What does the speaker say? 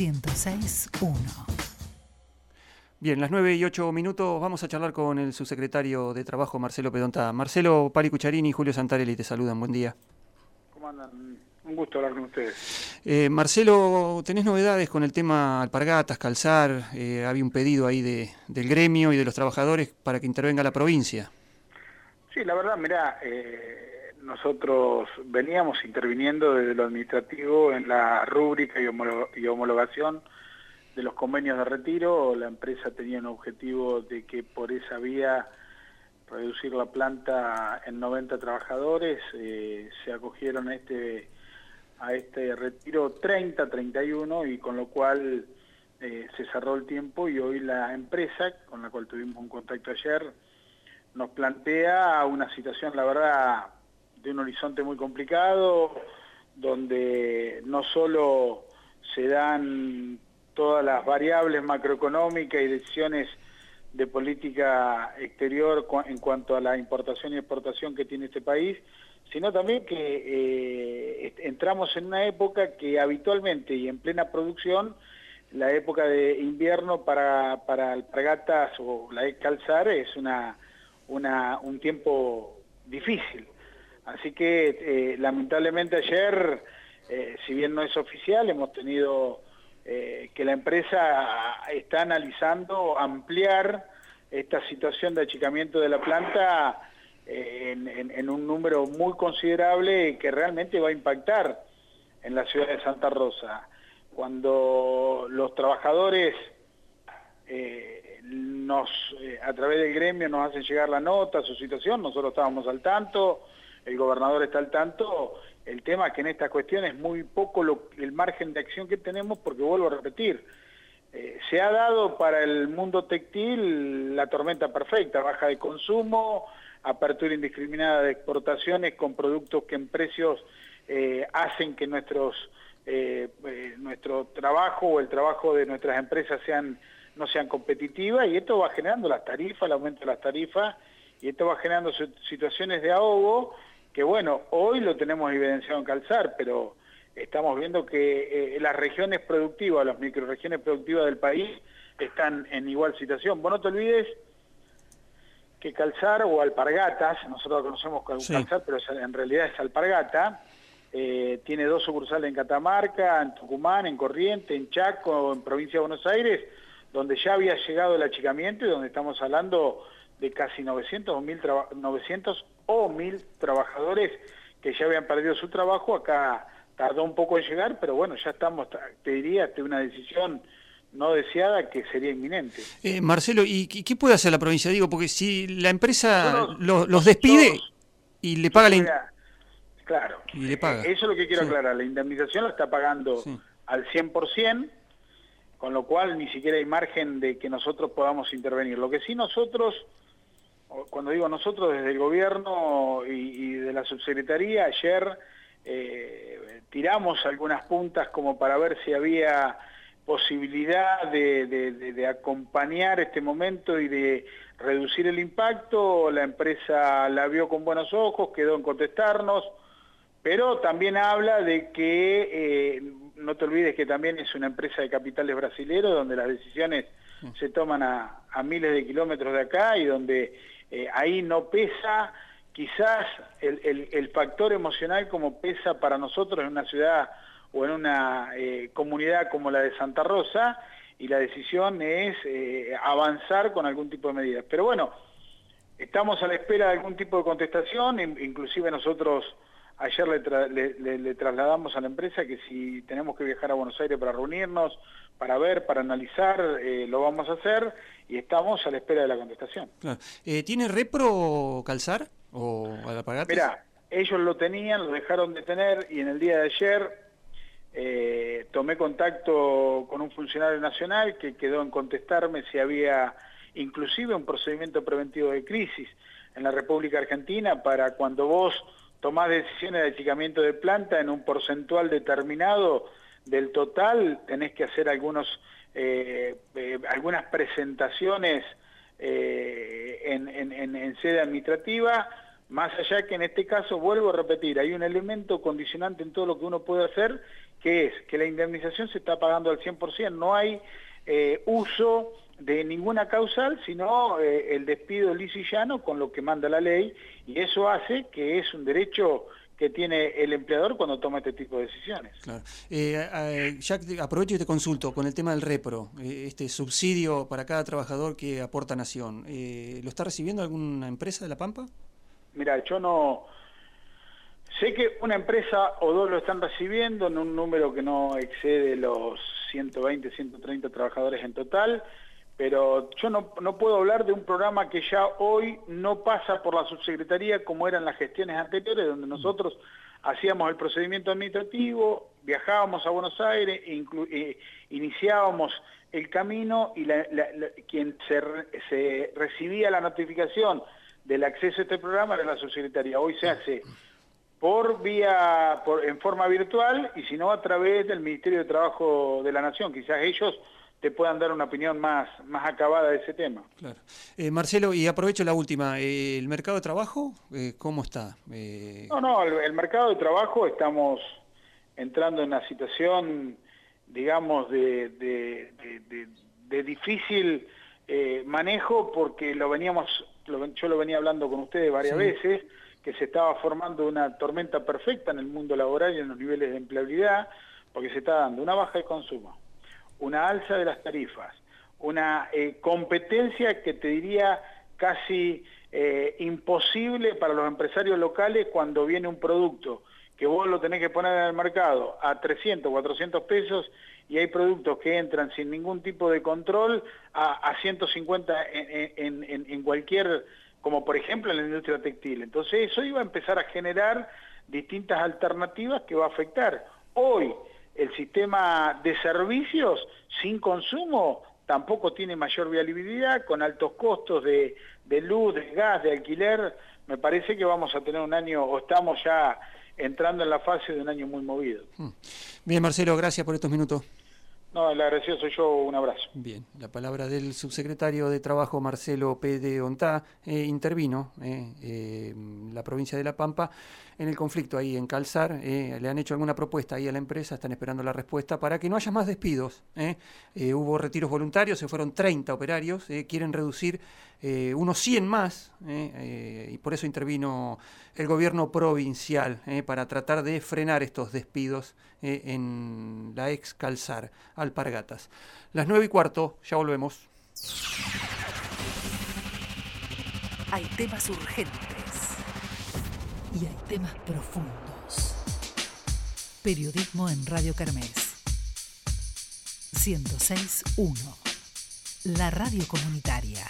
106.1. Bien, las 9 y 8 minutos vamos a charlar con el subsecretario de Trabajo, Marcelo Pedonta. Marcelo, Pari Cucharini y Julio Santarelli te saludan. Buen día. ¿Cómo andan? Un gusto hablar con ustedes. Eh, Marcelo, ¿tenés novedades con el tema alpargatas, calzar? Eh, había un pedido ahí de, del gremio y de los trabajadores para que intervenga la provincia. Sí, la verdad, mirá, eh, nosotros veníamos interviniendo desde lo administrativo en la rúbrica y, homologación de los convenios de retiro, la empresa tenía un objetivo de que por esa vía reducir la planta en 90 trabajadores, eh, se acogieron a este, a este retiro 30, 31 y con lo cual eh, se cerró el tiempo y hoy la empresa, con la cual tuvimos un contacto ayer, nos plantea una situación, la verdad, de un horizonte muy complicado, donde no solo se dan todas las variables macroeconómicas y decisiones de política exterior en cuanto a la importación y exportación que tiene este país, sino también que eh, entramos en una época que habitualmente y en plena producción, la época de invierno para, para alpargatas o la calzar es una, una, un tiempo difícil. Así que eh, lamentablemente ayer, eh, si bien no es oficial, hemos tenido eh, que la empresa está analizando ampliar esta situación de achicamiento de la planta eh, en, un número muy considerable que realmente va a impactar en la ciudad de Santa Rosa. Cuando los trabajadores nos, a través del gremio nos hacen llegar la nota, su situación, nosotros estábamos al tanto, el gobernador está al tanto, el tema que en esta cuestión es muy poco el margen de acción que tenemos porque vuelvo a repetir, eh, se ha dado para el mundo textil la tormenta perfecta, baja de consumo, apertura indiscriminada de exportaciones con productos que en precios eh, hacen que nuestros, eh, nuestro trabajo o el trabajo de nuestras empresas sean, no sean competitivas y esto va generando las tarifas, el aumento de las tarifas y esto va generando situaciones de ahogo que bueno, hoy lo tenemos evidenciado en Calzar, pero estamos viendo que eh, las regiones productivas, las microregiones productivas del país están en igual situación. Vos no te olvides que Calzar o Alpargatas, nosotros lo conocemos como Calzar, pero en realidad es Alpargata, eh, tiene dos sucursales en Catamarca, en Tucumán, en Corriente, en Chaco, en Provincia de Buenos Aires, donde ya había llegado el achicamiento y donde estamos hablando de casi 900 o 1000 900 o 1000 trabajadores que ya habían perdido su trabajo. Acá tardó un poco en llegar, pero bueno, ya estamos, te diría, ante una decisión no deseada que sería inminente. Eh, Marcelo, ¿y qué puede hacer la provincia? Digo, porque si la empresa los, despide y le paga la... Claro, y le paga. eso es lo que quiero aclarar, la indemnización la está pagando al 100%, con lo cual ni siquiera hay margen de que nosotros podamos intervenir. Lo que sí nosotros cuando digo nosotros, desde el gobierno y, de la subsecretaría, ayer eh, tiramos algunas puntas como para ver si había posibilidad de, acompañar este momento y de reducir el impacto. La empresa la vio con buenos ojos, quedó en contestarnos, pero también habla de que, eh, no te olvides que también es una empresa de capitales brasileños, donde las decisiones se toman a, miles de kilómetros de acá y donde eh, ahí no pesa quizás el, factor emocional como pesa para nosotros en una ciudad o en una eh, comunidad como la de Santa Rosa y la decisión es eh, avanzar con algún tipo de medidas. Pero bueno, estamos a la espera de algún tipo de contestación, inclusive nosotros ayer le, trasladamos a la empresa que si tenemos que viajar a Buenos Aires para reunirnos, para ver, para analizar, lo vamos a hacer y estamos a la espera de la contestación. Eh, ¿Tiene repro calzar o Alpargatas? Mirá, ellos lo tenían, lo dejaron de tener y en el día de ayer eh, tomé contacto con un funcionario nacional que quedó en contestarme si había inclusive un procedimiento preventivo de crisis en la República Argentina para cuando vos tomás decisiones de achicamiento de planta en un porcentual determinado del total, tenés que hacer algunos eh, eh, algunas presentaciones eh, en, sede administrativa, más allá que en este caso, vuelvo a repetir, hay un elemento condicionante en todo lo que uno puede hacer, que es que la indemnización se está pagando al 100%, no hay uso de ninguna causal, sino eh, el despido liso y llano con lo que manda la ley, y eso hace que es un derecho que tiene el empleador cuando toma este tipo de decisiones. Claro. Eh, ya aprovecho y te consulto con el tema del repro, este subsidio para cada trabajador que aporta Nación. ¿Lo está recibiendo alguna empresa de La Pampa? Mira, yo no, Sé que una empresa o dos lo están recibiendo en un número que no excede los 120, 130 trabajadores en total, pero yo no, puedo hablar de un programa que ya hoy no pasa por la subsecretaría como eran las gestiones anteriores, donde nosotros hacíamos el procedimiento administrativo, viajábamos a Buenos Aires, e eh, iniciábamos el camino y quien se, se recibía la notificación del acceso a este programa era la subsecretaría. Hoy se hace por vía, por, en forma virtual y si no a través del Ministerio de Trabajo de la Nación. Quizás ellos te puedan dar una opinión más, más acabada de ese tema. Claro. Eh, Marcelo, y aprovecho la última, eh, ¿el mercado de trabajo eh, cómo está? No, no, el, mercado de trabajo estamos entrando en una situación, digamos, de, de, difícil manejo porque lo veníamos, yo lo venía hablando con ustedes varias veces, que se estaba formando una tormenta perfecta en el mundo laboral y en los niveles de empleabilidad, porque se está dando una baja de consumo, una alza de las tarifas, una eh, competencia que te diría casi eh, imposible para los empresarios locales cuando viene un producto que vos lo tenés que poner en el mercado a 300, 400 pesos y hay productos que entran sin ningún tipo de control a, 150 en, en, en cualquier como por ejemplo en la industria textil. Entonces eso iba a empezar a generar distintas alternativas que va a afectar. Hoy el sistema de servicios sin consumo tampoco tiene mayor viabilidad, con altos costos de, luz, de gas, de alquiler. Me parece que vamos a tener un año, o estamos ya entrando en la fase de un año muy movido. Hmm. Bien, Marcelo, gracias por estos minutos. No, el agradecido soy yo, un abrazo. Bien, la palabra del subsecretario de Trabajo, Marcelo P. de Ontá, eh, intervino eh, eh, la provincia de La Pampa en el conflicto ahí en Calzar. le han hecho alguna propuesta ahí a la empresa, están esperando la respuesta para que no haya más despidos. hubo retiros voluntarios, se fueron 30 operarios, quieren reducir unos 100 más y por eso intervino el gobierno provincial para tratar de frenar estos despidos en la ex Calzar alpargatas. Las nueve y cuarto, ya volvemos. Hay temas urgentes y hay temas profundos. Periodismo en Radio Carmes. 106.1. La radio comunitaria.